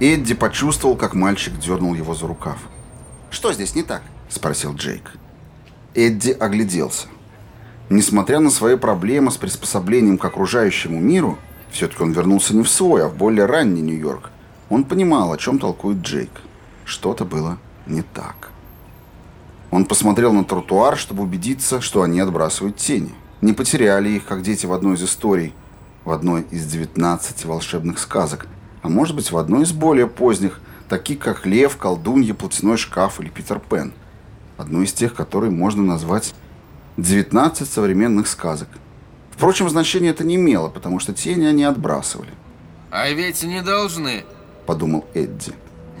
Эдди почувствовал, как мальчик дернул его за рукав. «Что здесь не так?» – спросил Джейк. Эдди огляделся. Несмотря на свои проблемы с приспособлением к окружающему миру, все-таки он вернулся не в свой, а в более ранний Нью-Йорк. Он понимал, о чем толкует Джейк. Что-то было не так. Он посмотрел на тротуар, чтобы убедиться, что они отбрасывают тени. Не потеряли их, как дети в одной из историй, в одной из 19 волшебных сказок, а может быть в одной из более поздних, таких как «Лев», «Колдунья», «Платяной шкаф» или «Питер Пен». Одну из тех, которые можно назвать 19 современных сказок. Впрочем, значение это не имело, потому что тени они отбрасывали. «А ведь не должны», — подумал Эдди.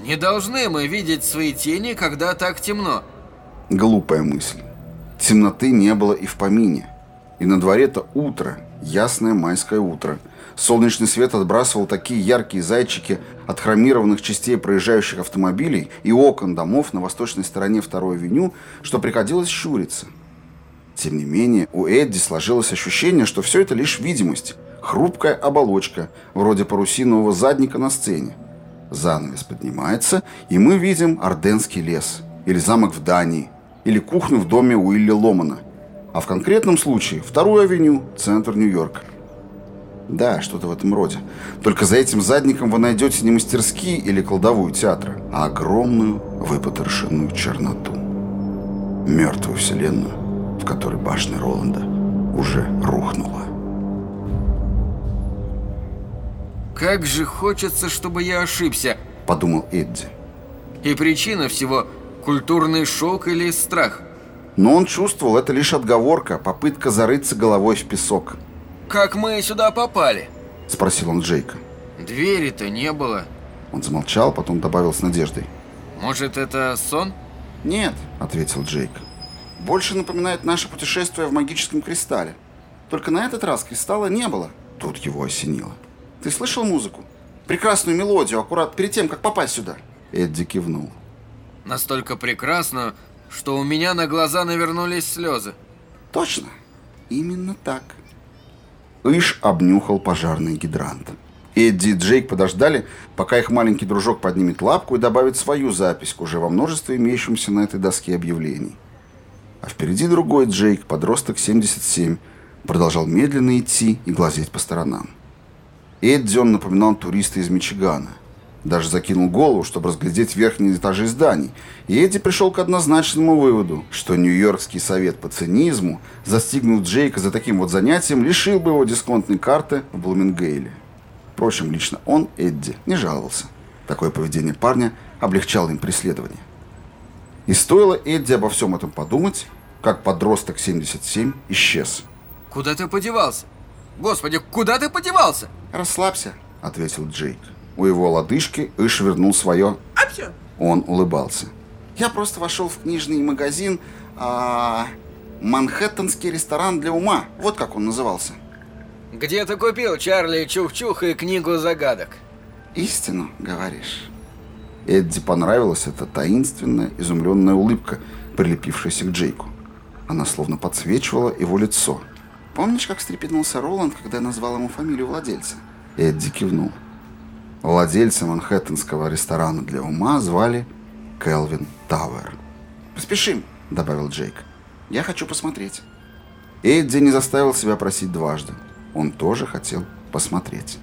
«Не должны мы видеть свои тени, когда так темно». Глупая мысль. Темноты не было и в помине. И на дворе-то утро, ясное майское утро. Солнечный свет отбрасывал такие яркие зайчики от хромированных частей проезжающих автомобилей и окон домов на восточной стороне второй авеню, что приходилось щуриться. Тем не менее, у Эдди сложилось ощущение, что все это лишь видимость, хрупкая оболочка, вроде парусинового задника на сцене. Занавес поднимается, и мы видим Орденский лес, или замок в Дании, или кухню в доме Уилли Ломана – а в конкретном случае вторую авеню, центр Нью-Йорка. Да, что-то в этом роде. Только за этим задником вы найдете не мастерские или кладовую театра, а огромную выпотрошенную черноту. Мертвую вселенную, в которой башня Роланда уже рухнула. «Как же хочется, чтобы я ошибся», — подумал Эдди. «И причина всего — культурный шок или страх». Но он чувствовал, это лишь отговорка, попытка зарыться головой в песок. «Как мы сюда попали?» – спросил он Джейка. «Двери-то не было». Он замолчал, потом добавил с надеждой. «Может, это сон?» «Нет», – ответил Джейк. «Больше напоминает наше путешествие в магическом кристалле. Только на этот раз кристалла не было». Тут его осенило. «Ты слышал музыку? Прекрасную мелодию, аккурат перед тем, как попасть сюда». Эдди кивнул. «Настолько прекрасную, что у меня на глаза навернулись слезы. Точно. Именно так. Иш обнюхал пожарный гидрант. Эдди и Джейк подождали, пока их маленький дружок поднимет лапку и добавит свою запись уже во множестве имеющемся на этой доске объявлений. А впереди другой Джейк, подросток 77, продолжал медленно идти и глазеть по сторонам. Эдди он напоминал туриста из Мичигана. Даже закинул голову, чтобы разглядеть верхние этажи зданий. И Эдди пришел к однозначному выводу, что Нью-Йоркский совет по цинизму, застигнув Джейка за таким вот занятием, лишил бы его дисконтной карты в Блумингейле. Впрочем, лично он, Эдди, не жаловался. Такое поведение парня облегчало им преследование. И стоило Эдди обо всем этом подумать, как подросток 77 исчез. «Куда ты подевался? Господи, куда ты подевался?» «Расслабься», — ответил Джейк. У его лодыжки Иш вернул свое. А все. Он улыбался. Я просто вошел в книжный магазин а, «Манхэттенский ресторан для ума». Вот как он назывался. Где ты купил Чарли Чух-Чух и книгу загадок? Истину, говоришь. Эдди понравилась эта таинственная, изумленная улыбка, прилепившаяся к Джейку. Она словно подсвечивала его лицо. Помнишь, как встрепенулся Роланд, когда я назвал ему фамилию владельца? Эдди кивнул. Владельца манхэттенского ресторана для ума звали Келвин Тауэр. «Поспешим», — добавил Джейк. «Я хочу посмотреть». Эдди не заставил себя просить дважды. Он тоже хотел посмотреть.